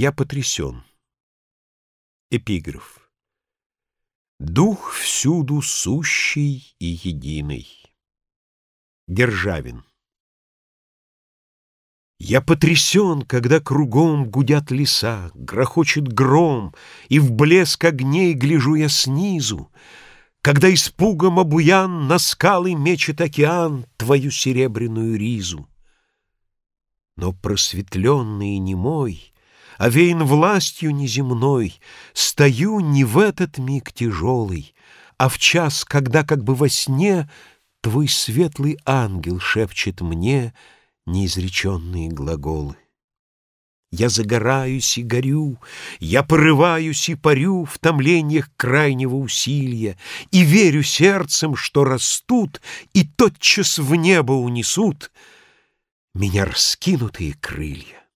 Я потрясен. Эпиграф. Дух всюду сущий и единый. Державин. Я потрясен, когда кругом гудят леса, грохочет гром, и в блеск огней гляжу я снизу, когда испугом обуян на скалы мечет океан твою серебряную ризу. Но просветленный и немой овеян властью неземной, Стою не в этот миг тяжелый, а в час, когда как бы во сне Твой светлый ангел шепчет мне неизреченные глаголы. Я загораюсь и горю, я порываюсь и парю В томлениях крайнего усилия, И верю сердцем, что растут И тотчас в небо унесут Меня раскинутые крылья.